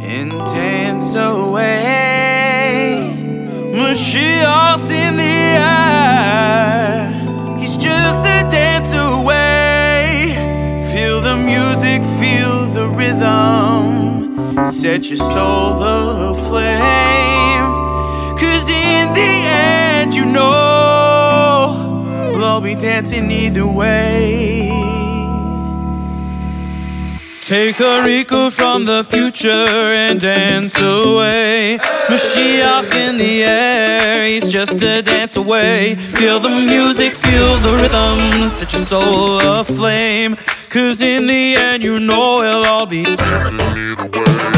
and dance away. Mashiach's in the air. He's just a dance away. Feel the music, feel the rhythm. Set your soul aflame. Cause in the end, you know, we'll all be dancing either way. Take a Rico from the future and dance away. Mashiach's in the air, he's just a dance away. Feel the music, feel the rhythm, set your soul aflame. Cause in the end, you know we'll all be dancing either way.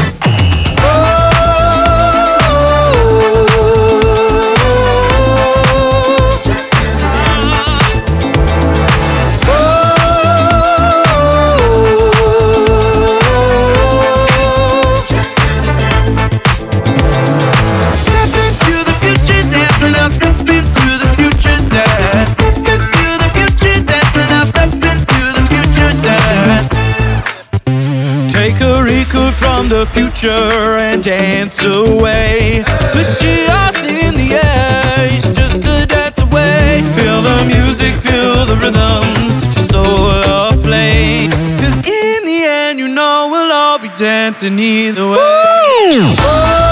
A recruit from the future and dance away. But she Mashiach's in the air, he's just a dance away. Feel the music, feel the rhythm, set your soul aflame. Cause in the end, you know we'll all be dancing either way. Step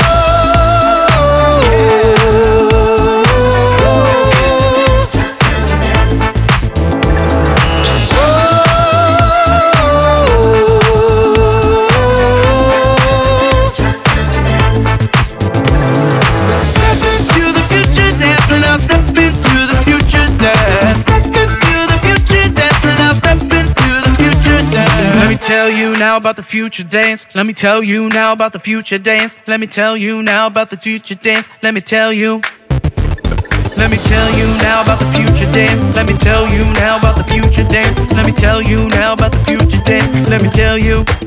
now about the future dance. Let me tell you now about the future dance. Let me tell you now about the future dance. Let me tell you. Let me tell you now about the future dance. Let me tell you now about the future dance. Let me tell you now about the future dance. Let me tell you.